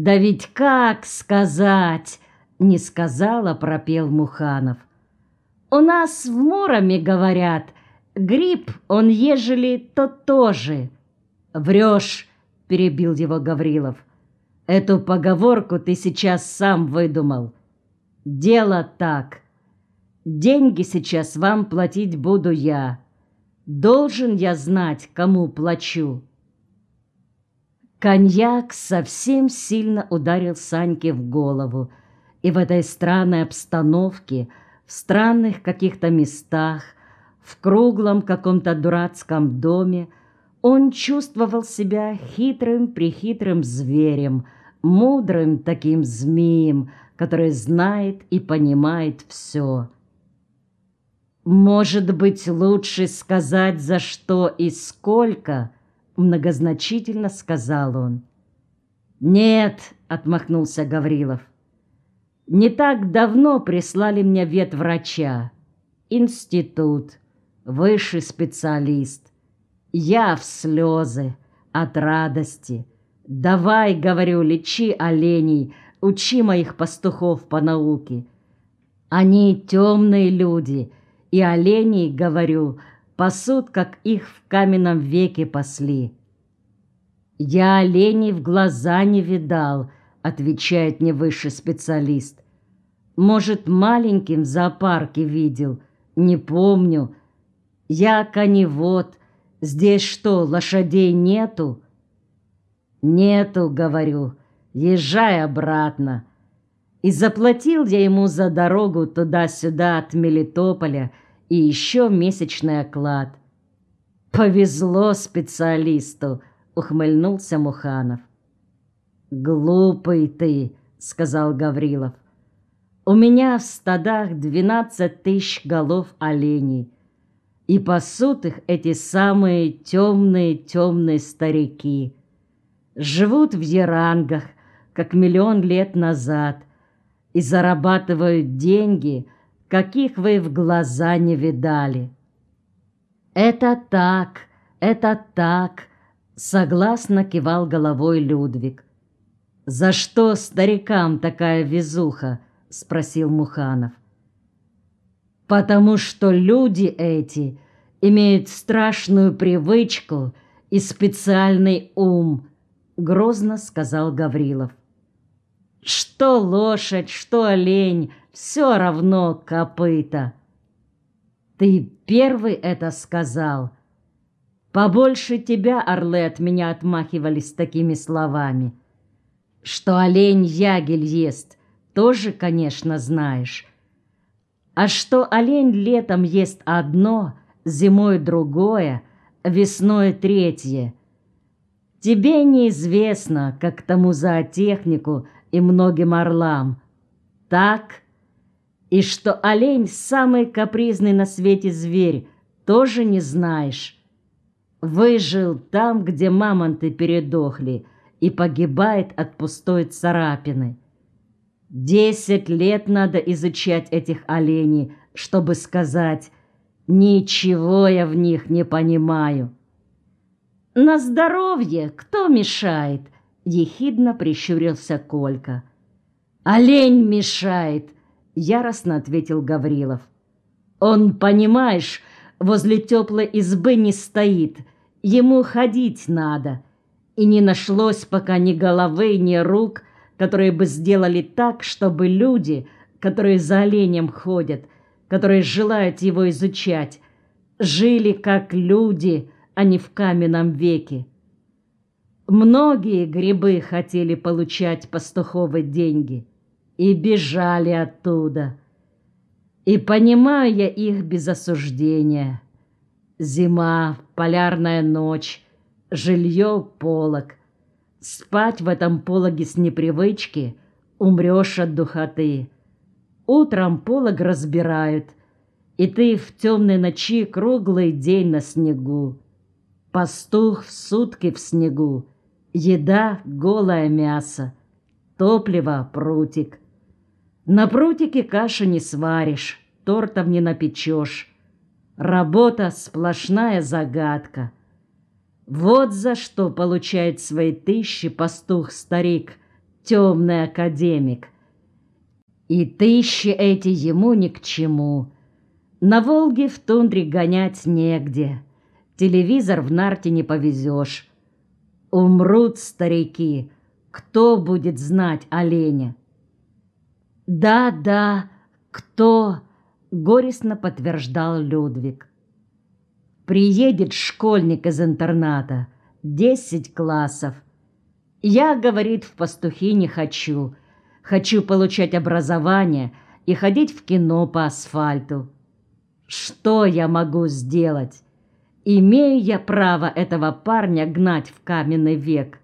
Да ведь как сказать, не сказала, пропел Муханов. У нас в Муроме говорят, гриб он ежели, то тоже. Врешь, перебил его Гаврилов. Эту поговорку ты сейчас сам выдумал. Дело так. Деньги сейчас вам платить буду я. Должен я знать, кому плачу. Коньяк совсем сильно ударил Саньке в голову, и в этой странной обстановке, в странных каких-то местах, в круглом каком-то дурацком доме, он чувствовал себя хитрым-прихитрым зверем, мудрым таким змеем, который знает и понимает все. «Может быть, лучше сказать, за что и сколько?» Многозначительно сказал он. «Нет», — отмахнулся Гаврилов. «Не так давно прислали мне ветврача. Институт, высший специалист. Я в слезы от радости. Давай, говорю, лечи оленей, учи моих пастухов по науке. Они темные люди, и оленей, говорю, пасут, как их в каменном веке пасли. «Я оленей в глаза не видал», — отвечает мне высший специалист. «Может, маленьким в зоопарке видел, не помню. Я коневод, здесь что, лошадей нету?» «Нету», — говорю, — «езжай обратно». И заплатил я ему за дорогу туда-сюда от Мелитополя и еще месячный оклад. «Повезло специалисту», — ухмыльнулся Муханов. «Глупый ты», — сказал Гаврилов. «У меня в стадах двенадцать тысяч голов оленей, и пасут их эти самые темные-темные старики. Живут в ерангах, как миллион лет назад, и зарабатывают деньги, каких вы в глаза не видали. Это так, это так, согласно кивал головой Людвиг. За что старикам такая везуха? спросил Муханов. Потому что люди эти имеют страшную привычку и специальный ум, грозно сказал Гаврилов. Что лошадь, что олень, все равно копыта. Ты первый это сказал. Побольше тебя, орлы, от меня отмахивались такими словами. Что олень ягель ест, тоже, конечно, знаешь. А что олень летом ест одно, зимой другое, весной третье. Тебе неизвестно, как тому зоотехнику и многим орлам. Так? И что олень самый капризный на свете зверь, тоже не знаешь. Выжил там, где мамонты передохли, и погибает от пустой царапины. Десять лет надо изучать этих оленей, чтобы сказать «Ничего я в них не понимаю». «На здоровье кто мешает?» — ехидно прищурился Колька. «Олень мешает!» — яростно ответил Гаврилов. «Он, понимаешь, возле теплой избы не стоит, ему ходить надо. И не нашлось пока ни головы, ни рук, которые бы сделали так, чтобы люди, которые за оленем ходят, которые желают его изучать, жили как люди, а не в каменном веке. Многие грибы хотели получать пастуховые деньги и бежали оттуда. И понимаю я их без осуждения. Зима, полярная ночь, жилье — полог. Спать в этом пологе с непривычки умрешь от духоты. Утром полог разбирают, и ты в темной ночи круглый день на снегу. Пастух в сутки в снегу, еда — голое мясо, топливо — прутик. На прутике каши не сваришь, тортов не напечешь. Работа — сплошная загадка. Вот за что получает свои тысячи пастух-старик, темный академик. И тысячи эти ему ни к чему. На Волге в тундре гонять негде. Телевизор в нарте не повезешь. Умрут старики. Кто будет знать оленя? Да, да, кто? Горестно подтверждал Людвиг. Приедет школьник из интерната. Десять классов. Я, говорит, в пастухи не хочу. Хочу получать образование и ходить в кино по асфальту. Что я могу сделать? Имею я право этого парня гнать в каменный век.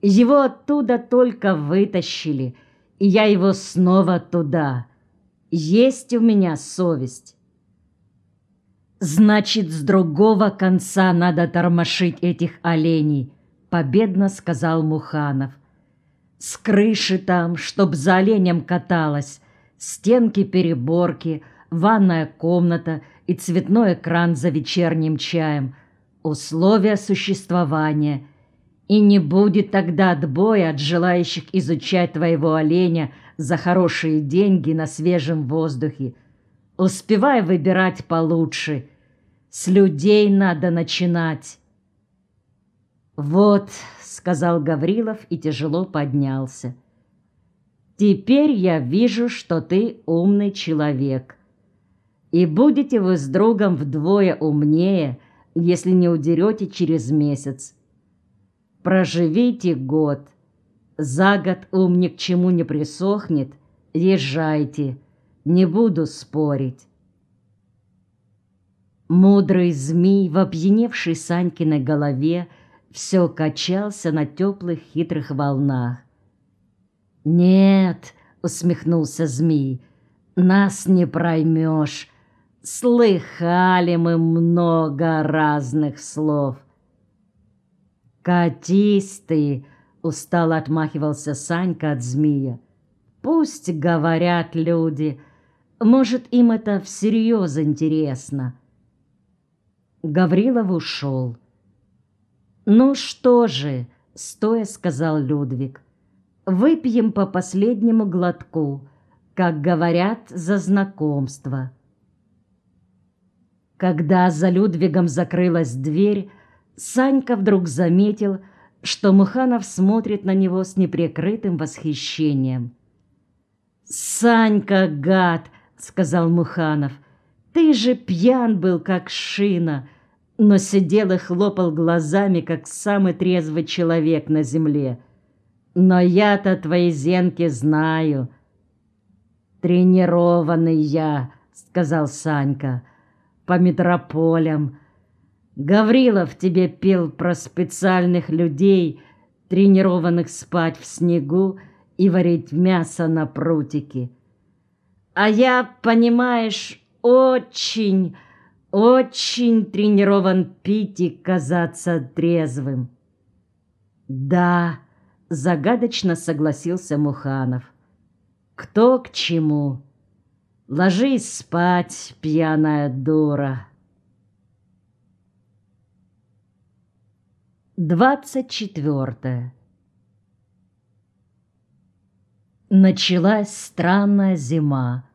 Его оттуда только вытащили, я его снова туда. Есть у меня совесть. Значит, с другого конца надо тормошить этих оленей, победно сказал Муханов. С крыши там, чтоб за оленем каталась, стенки-переборки, ванная комната и цветной экран за вечерним чаем. Условия существования. И не будет тогда отбоя от желающих изучать твоего оленя за хорошие деньги на свежем воздухе. Успевай выбирать получше. С людей надо начинать. «Вот», — сказал Гаврилов и тяжело поднялся. «Теперь я вижу, что ты умный человек. И будете вы с другом вдвое умнее, если не удерете через месяц. Проживите год. За год ум ни к чему не присохнет. Езжайте. Не буду спорить». Мудрый змей в опьяневшей Санькиной голове — все качался на теплых хитрых волнах. «Нет», — усмехнулся змей, — «нас не проймешь. Слыхали мы много разных слов». «Катись ты!» — устало отмахивался Санька от змея. «Пусть говорят люди. Может, им это всерьез интересно». Гаврилов ушел. «Ну что же», — стоя сказал Людвиг, — «выпьем по последнему глотку, как говорят, за знакомство». Когда за Людвигом закрылась дверь, Санька вдруг заметил, что Муханов смотрит на него с неприкрытым восхищением. «Санька, гад!» — сказал Муханов. «Ты же пьян был, как шина!» но сидел и хлопал глазами, как самый трезвый человек на земле. Но я-то твои зенки знаю. Тренированный я, сказал Санька, по метрополям. Гаврилов тебе пел про специальных людей, тренированных спать в снегу и варить мясо на прутике. А я, понимаешь, очень очень тренирован пить и казаться трезвым. Да, загадочно согласился Муханов. Кто к чему? Ложись спать, пьяная дура. Двадцать четвертое. Началась странная зима.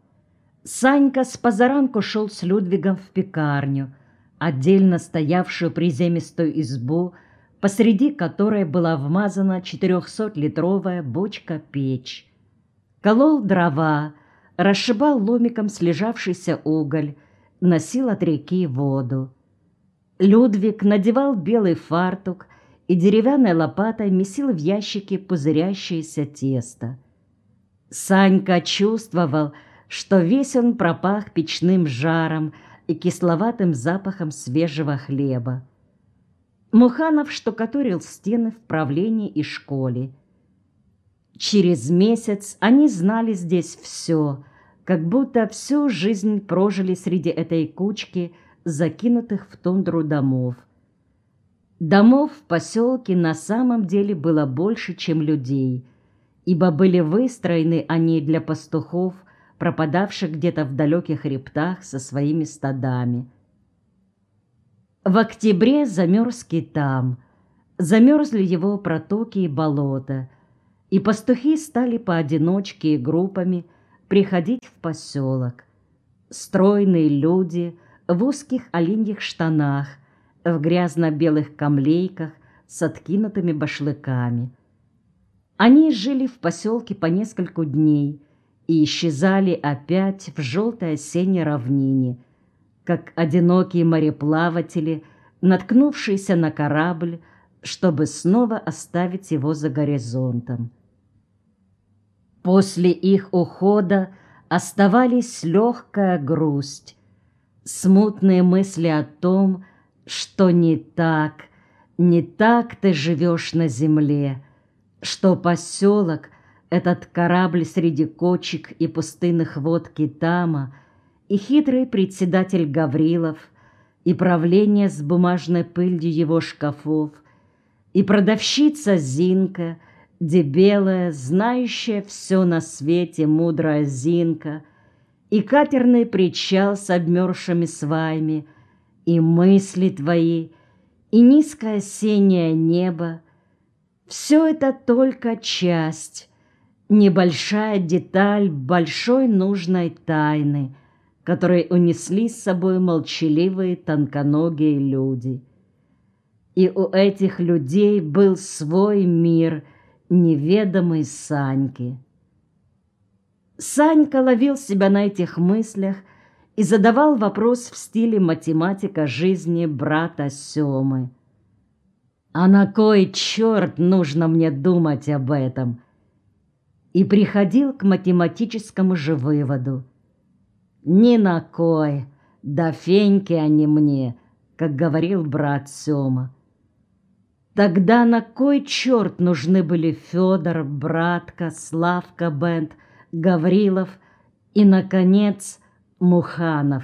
Санька с позаранку шел с Людвигом в пекарню, отдельно стоявшую приземистую избу, посреди которой была вмазана 400-литровая бочка-печь. Колол дрова, расшибал ломиком слежавшийся уголь, носил от реки воду. Людвиг надевал белый фартук и деревянной лопатой месил в ящике пузырящееся тесто. Санька чувствовал, что весь он пропах печным жаром и кисловатым запахом свежего хлеба. Муханов штукатурил стены в правлении и школе. Через месяц они знали здесь все, как будто всю жизнь прожили среди этой кучки закинутых в тундру домов. Домов в поселке на самом деле было больше, чем людей, ибо были выстроены они для пастухов пропадавших где-то в далеких хребтах со своими стадами. В октябре замерз Китам, замерзли его протоки и болота, и пастухи стали поодиночке и группами приходить в поселок. Стройные люди в узких оленьих штанах, в грязно-белых камлейках с откинутыми башлыками. Они жили в поселке по нескольку дней и исчезали опять в желтой осенней равнине, как одинокие мореплаватели, наткнувшиеся на корабль, чтобы снова оставить его за горизонтом. После их ухода оставались легкая грусть, смутные мысли о том, что не так, не так ты живешь на земле, что поселок, этот корабль среди кочек и пустынных вод Китама, и хитрый председатель Гаврилов, и правление с бумажной пылью его шкафов, и продавщица Зинка, дебелая, знающая все на свете мудрая Зинка, и катерный причал с обмерзшими сваями, и мысли твои, и низкое осеннее небо — все это только часть, небольшая деталь большой нужной тайны, которой унесли с собой молчаливые тонконогие люди — и у этих людей был свой мир, неведомый Саньке. Санька ловил себя на этих мыслях и задавал вопрос в стиле математика жизни брата Семы. «А на кой черт нужно мне думать об этом?» И приходил к математическому же выводу. «Ни на кой, да феньки они мне», как говорил брат Сема. Тогда на кой черт нужны были Федор, Братка, Славка Бенд, Гаврилов и, наконец, Муханов?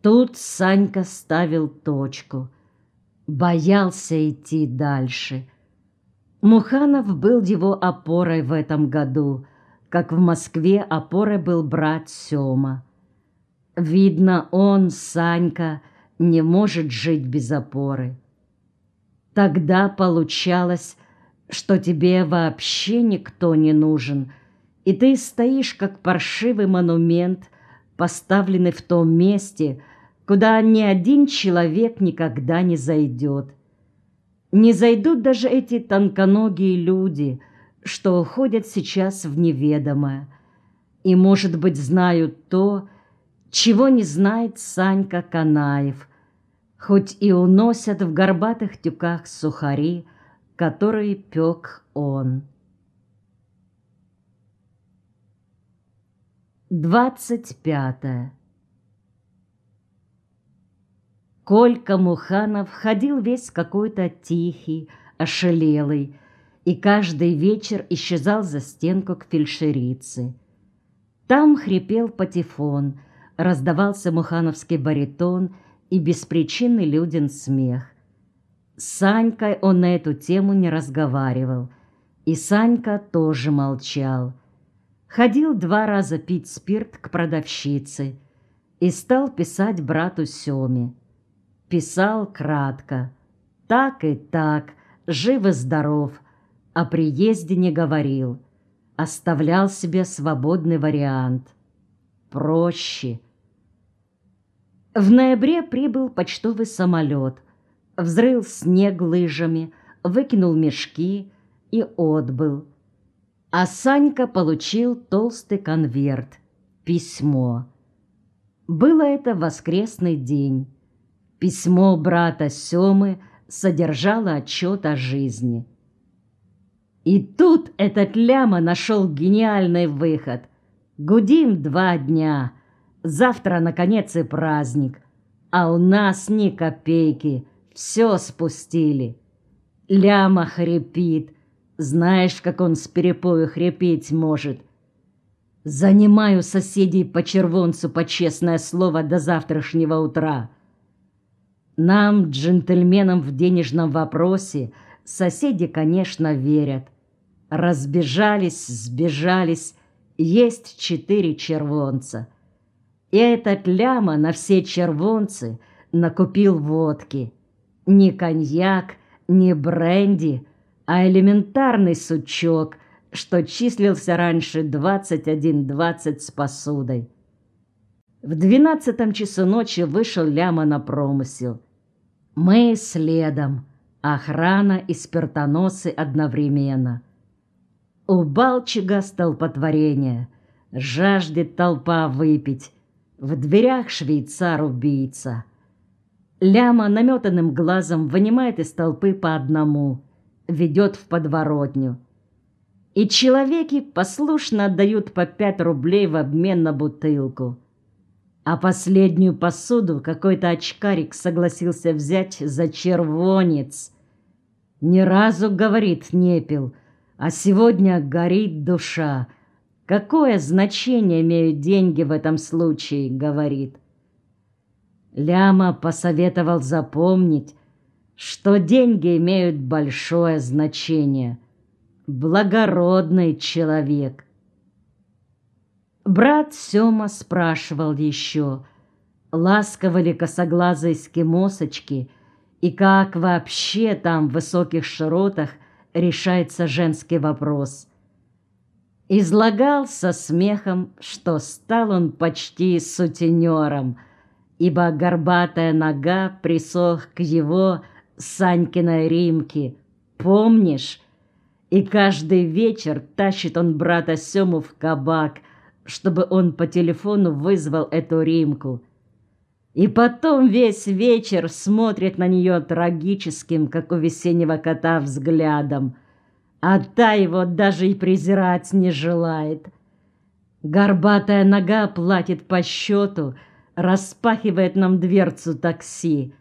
Тут Санька ставил точку. Боялся идти дальше. Муханов был его опорой в этом году, как в Москве опорой был брат Сёма. Видно, он, Санька, не может жить без опоры. Тогда получалось, что тебе вообще никто не нужен, и ты стоишь как паршивый монумент, поставленный в том месте, куда ни один человек никогда не зайдет. Не зайдут даже эти тонконогие люди, что уходят сейчас в неведомое, и, может быть, знают то, чего не знает Санька Канаев – хоть и уносят в горбатых тюках сухари, которые пек он. Двадцать пятое. Колька Муханов ходил весь какой-то тихий, ошалелый, и каждый вечер исчезал за стенку к фельдшерице. Там хрипел патефон, раздавался мухановский баритон — и беспричинный люден смех. С Санькой он на эту тему не разговаривал, и Санька тоже молчал. Ходил два раза пить спирт к продавщице и стал писать брату Семе. Писал кратко, так и так, жив и здоров, о приезде не говорил, оставлял себе свободный вариант. Проще — в ноябре прибыл почтовый самолет, взрыл снег лыжами, выкинул мешки и отбыл. А Санька получил толстый конверт, письмо. Было это воскресный день. Письмо брата Семы содержало отчет о жизни. И тут этот ляма нашел гениальный выход. Гудим два дня — Завтра, наконец, и праздник. А у нас ни копейки. Все спустили. Ляма хрипит. Знаешь, как он с перепою хрипеть может. Занимаю соседей по червонцу по честное слово до завтрашнего утра. Нам, джентльменам в денежном вопросе, соседи, конечно, верят. Разбежались, сбежались, есть четыре червонца — и этот ляма на все червонцы накупил водки. Ни коньяк, ни бренди, а элементарный сучок, что числился раньше 21.20 с посудой. В двенадцатом часу ночи вышел Ляма на промысел. Мы следом, охрана и спиртоносы одновременно. У Балчига столпотворение, жаждет толпа выпить. В дверях швейцар-убийца. Ляма наметанным глазом вынимает из толпы по одному, ведет в подворотню. И человеки послушно отдают по пять рублей в обмен на бутылку. А последнюю посуду какой-то очкарик согласился взять за червонец. Ни разу, говорит, не пил, а сегодня горит душа. Какое значение имеют деньги в этом случае, говорит. Ляма посоветовал запомнить, что деньги имеют большое значение. Благородный человек. Брат Сёма спрашивал еще, ласково ли косоглазые эскимосочки и как вообще там в высоких широтах решается женский вопрос. Излагал со смехом, что стал он почти сутенером — ибо горбатая нога присох к его Санькиной римке. Помнишь? И каждый вечер тащит он брата Сему в кабак, чтобы он по телефону вызвал эту римку. И потом весь вечер смотрит на нее трагическим, как у весеннего кота, взглядом, а та его даже и презирать не желает. Горбатая нога платит по счету — распахивает нам дверцу такси.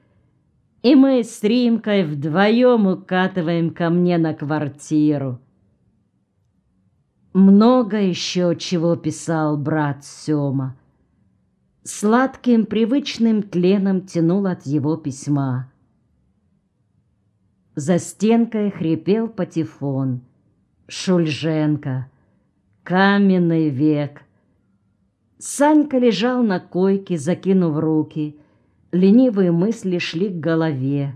И мы с Римкой вдвоем укатываем ко мне на квартиру. Много еще чего писал брат Сёма. Сладким привычным тленом тянул от его письма. За стенкой хрипел патефон. Шульженко. Каменный век — Санька лежал на койке, закинув руки. Ленивые мысли шли к голове.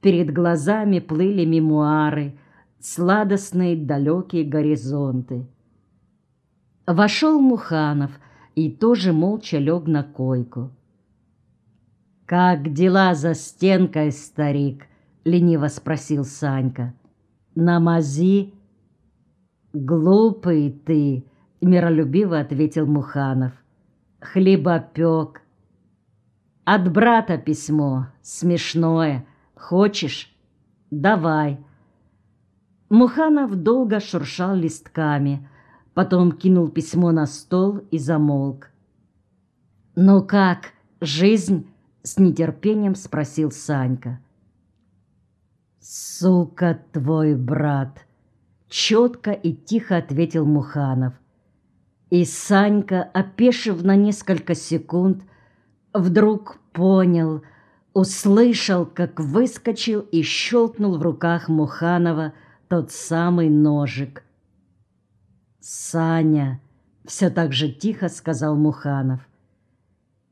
Перед глазами плыли мемуары, сладостные далекие горизонты. Вошел Муханов и тоже молча лег на койку. «Как дела за стенкой, старик?» — лениво спросил Санька. «На мази?» «Глупый ты!» — миролюбиво ответил Муханов. «Хлебопек. От брата письмо. Смешное. Хочешь? Давай». Муханов долго шуршал листками, потом кинул письмо на стол и замолк. «Ну как, жизнь?» — с нетерпением спросил Санька. «Сука твой брат!» — четко и тихо ответил Муханов — и Санька, опешив на несколько секунд, вдруг понял, услышал, как выскочил и щелкнул в руках Муханова тот самый ножик. «Саня!» — все так же тихо сказал Муханов.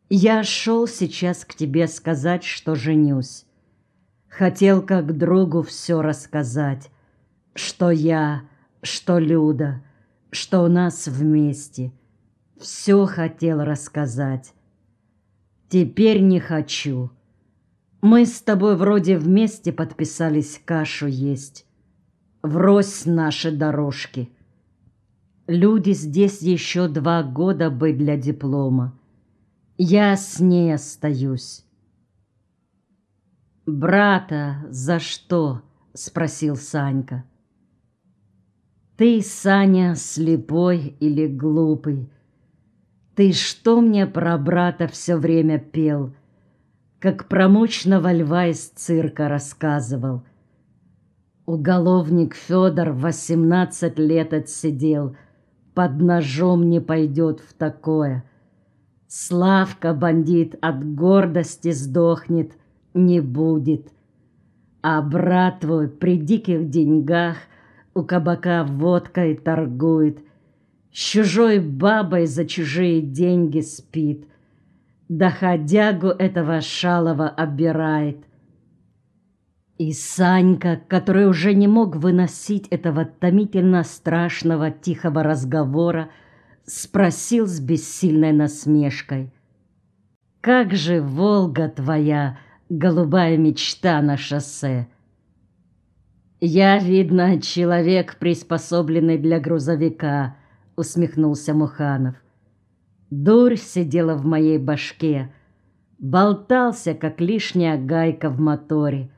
«Я шел сейчас к тебе сказать, что женюсь. Хотел как другу все рассказать, что я, что Люда — что у нас вместе. Все хотел рассказать. Теперь не хочу. Мы с тобой вроде вместе подписались кашу есть. Врозь наши дорожки. Люди здесь еще два года быть для диплома. Я с ней остаюсь. «Брата за что?» — спросил Санька. Ты, Саня, слепой или глупый? Ты что мне про брата все время пел? Как про мощного льва из цирка рассказывал. Уголовник Федор восемнадцать лет отсидел, Под ножом не пойдет в такое. Славка бандит от гордости сдохнет, не будет. А брат твой при диких деньгах — у кабака водкой торгует, С чужой бабой за чужие деньги спит, Доходягу этого шалова обирает. И Санька, который уже не мог выносить этого томительно страшного тихого разговора, спросил с бессильной насмешкой. «Как же Волга твоя, голубая мечта на шоссе?» «Я, видно, человек, приспособленный для грузовика», — усмехнулся Муханов. Дурь сидела в моей башке, болтался, как лишняя гайка в моторе.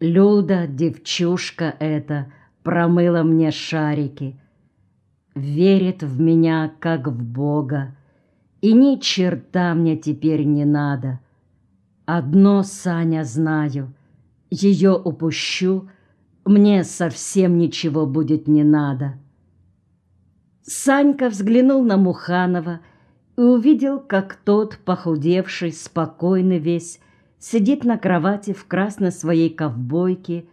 Люда, девчушка эта, промыла мне шарики. Верит в меня, как в Бога, и ни черта мне теперь не надо. Одно, Саня, знаю, ее упущу, мне совсем ничего будет не надо. Санька взглянул на Муханова и увидел, как тот, похудевший, спокойный весь, сидит на кровати в красной своей ковбойке,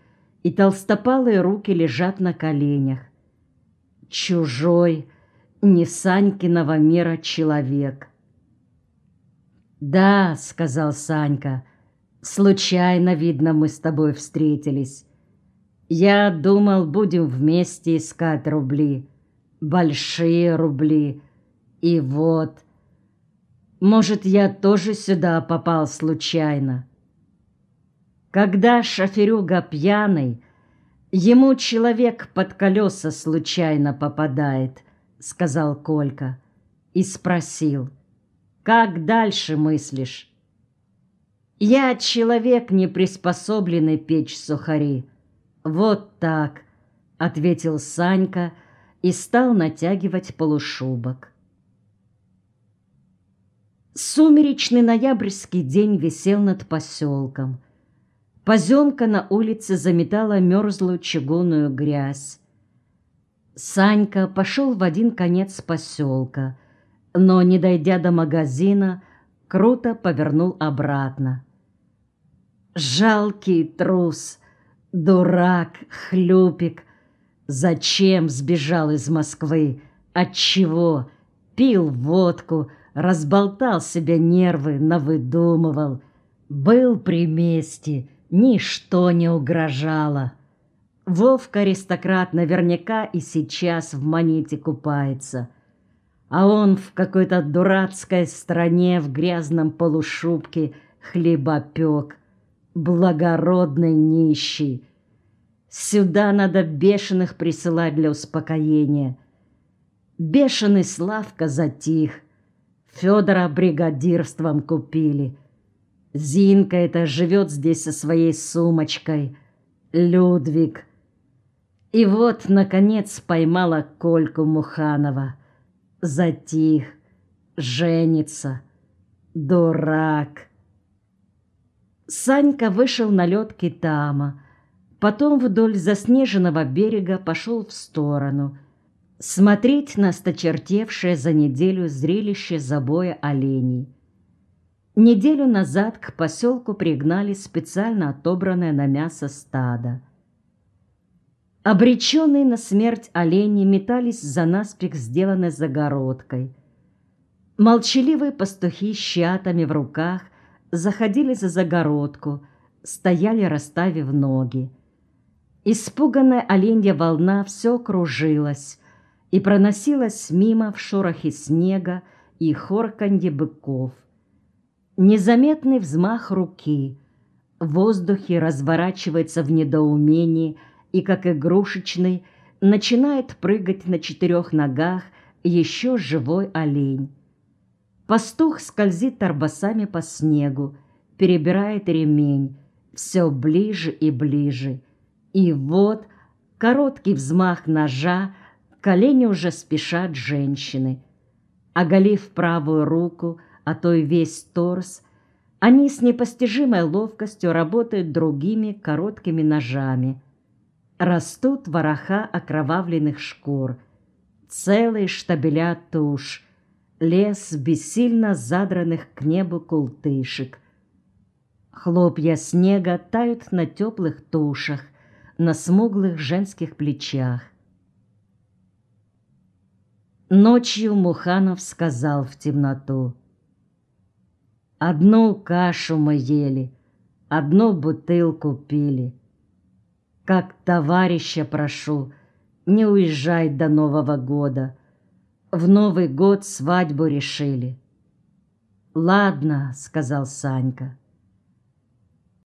и толстопалые руки лежат на коленях. Чужой, не Санькиного мира человек. «Да», — сказал Санька, — «случайно, видно, мы с тобой встретились. Я думал, будем вместе искать рубли, большие рубли, и вот...» Может, я тоже сюда попал случайно. Когда шоферюга пьяный, ему человек под колеса случайно попадает, сказал Колька и спросил, как дальше мыслишь? Я человек, не приспособленный печь сухари. Вот так, ответил Санька и стал натягивать полушубок. Сумеречный ноябрьский день висел над поселком. Поземка на улице заметала мерзлую чугунную грязь. Санька пошел в один конец поселка, но, не дойдя до магазина, круто повернул обратно. Жалкий трус, дурак, хлюпик. Зачем сбежал из Москвы? Отчего? Пил водку, разболтал себе нервы, навыдумывал. Был при месте, ничто не угрожало. Вовка-аристократ наверняка и сейчас в монете купается. А он в какой-то дурацкой стране в грязном полушубке хлебопек, благородный нищий. Сюда надо бешеных присылать для успокоения. Бешеный Славка затих, Федора бригадирством купили. Зинка это живет здесь со своей сумочкой. Людвиг. И вот, наконец, поймала Кольку Муханова. Затих. Женится. Дурак. Санька вышел на лед Китама. Потом вдоль заснеженного берега пошел в сторону — смотреть на сточертевшее за неделю зрелище забоя оленей. Неделю назад к поселку пригнали специально отобранное на мясо стадо. Обреченные на смерть олени метались за наспех сделанной загородкой. Молчаливые пастухи с щатами в руках заходили за загородку, стояли расставив ноги. Испуганная оленья волна все кружилась, и проносилась мимо в шорохе снега и хорканье быков. Незаметный взмах руки в воздухе разворачивается в недоумении и, как игрушечный, начинает прыгать на четырех ногах еще живой олень. Пастух скользит торбосами по снегу, перебирает ремень, все ближе и ближе. И вот короткий взмах ножа колени уже спешат женщины. Оголив правую руку, а то и весь торс, они с непостижимой ловкостью работают другими короткими ножами. Растут вороха окровавленных шкур, целые штабеля туш, лес бессильно задранных к небу култышек. Хлопья снега тают на теплых тушах, на смуглых женских плечах. Ночью Муханов сказал в темноту. «Одну кашу мы ели, одну бутылку пили. Как товарища прошу, не уезжай до Нового года. В Новый год свадьбу решили. «Ладно», — сказал Санька.